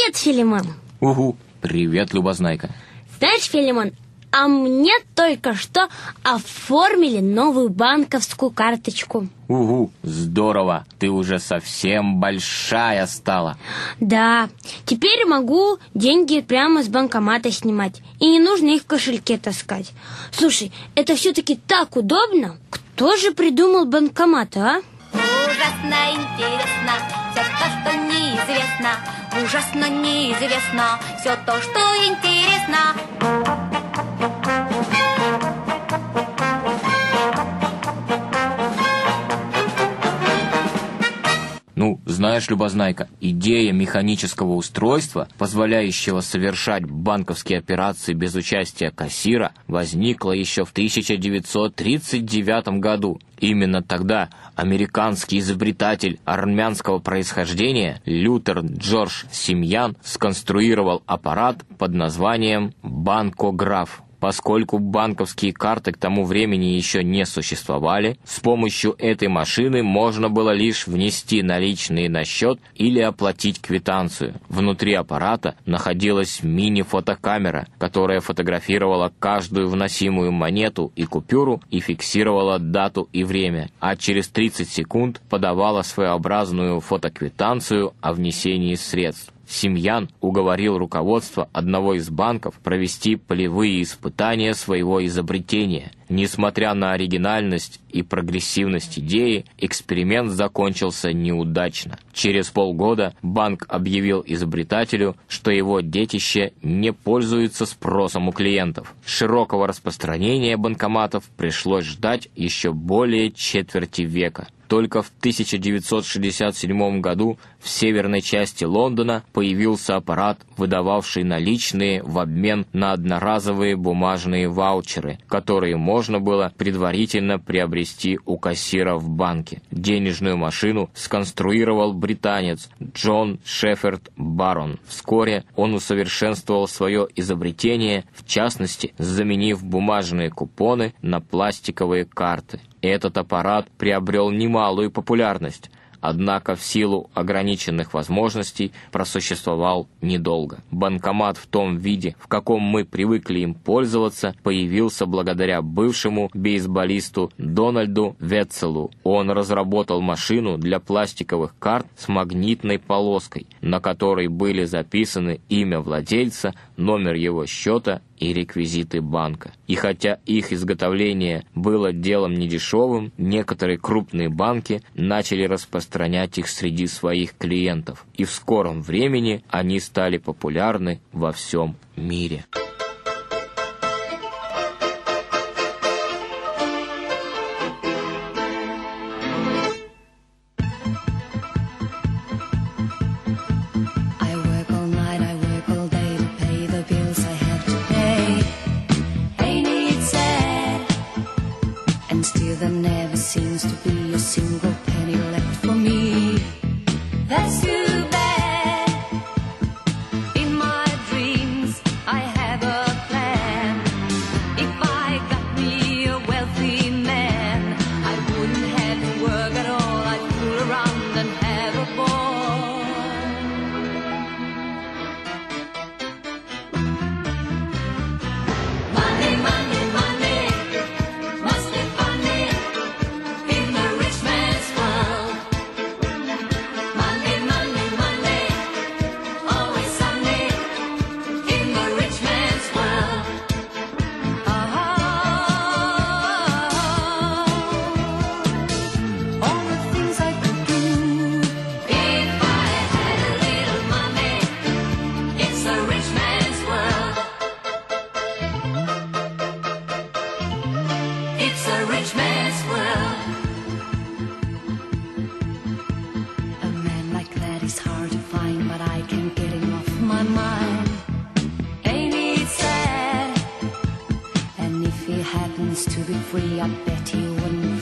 Привет, Филимон. Угу, привет, Любознайка. Знаешь, Филимон, а мне только что оформили новую банковскую карточку. Угу, здорово, ты уже совсем большая стала. Да, теперь могу деньги прямо с банкомата снимать. И не нужно их в кошельке таскать. Слушай, это все-таки так удобно. Кто же придумал банкомат, а? Ужасно интересно все то, что неизвестно. Ужасно неизвестно все то, что интересно. Знаешь, Любознайка, идея механического устройства, позволяющего совершать банковские операции без участия кассира, возникла еще в 1939 году. Именно тогда американский изобретатель армянского происхождения Лютер Джордж Симьян сконструировал аппарат под названием «банкограф». Поскольку банковские карты к тому времени еще не существовали, с помощью этой машины можно было лишь внести наличные на счет или оплатить квитанцию. Внутри аппарата находилась мини-фотокамера, которая фотографировала каждую вносимую монету и купюру и фиксировала дату и время, а через 30 секунд подавала своеобразную фотоквитанцию о внесении средств. Семьян уговорил руководство одного из банков провести полевые испытания своего изобретения. Несмотря на оригинальность и прогрессивность идеи, эксперимент закончился неудачно. Через полгода банк объявил изобретателю, что его детище не пользуется спросом у клиентов. Широкого распространения банкоматов пришлось ждать еще более четверти века. Только в 1967 году в северной части Лондона появился аппарат, выдававший наличные в обмен на одноразовые бумажные ваучеры, которые можно было предварительно приобрести у кассира в банке. Денежную машину сконструировал британец Джон Шеферд Барон. Вскоре он усовершенствовал свое изобретение, в частности, заменив бумажные купоны на пластиковые карты. Этот аппарат приобрел немалую популярность, однако в силу ограниченных возможностей просуществовал недолго. Банкомат в том виде, в каком мы привыкли им пользоваться, появился благодаря бывшему бейсболисту Дональду Ветцелу. Он разработал машину для пластиковых карт с магнитной полоской, на которой были записаны имя владельца, номер его счета и реквизиты банка. И хотя их изготовление было делом недешевым, некоторые крупные банки начали распространять их среди своих клиентов, и в скором времени они стали популярны во всем мире. That's can't get him off my mind. Ain't it sad? And if he happens to be free, I bet he wouldn't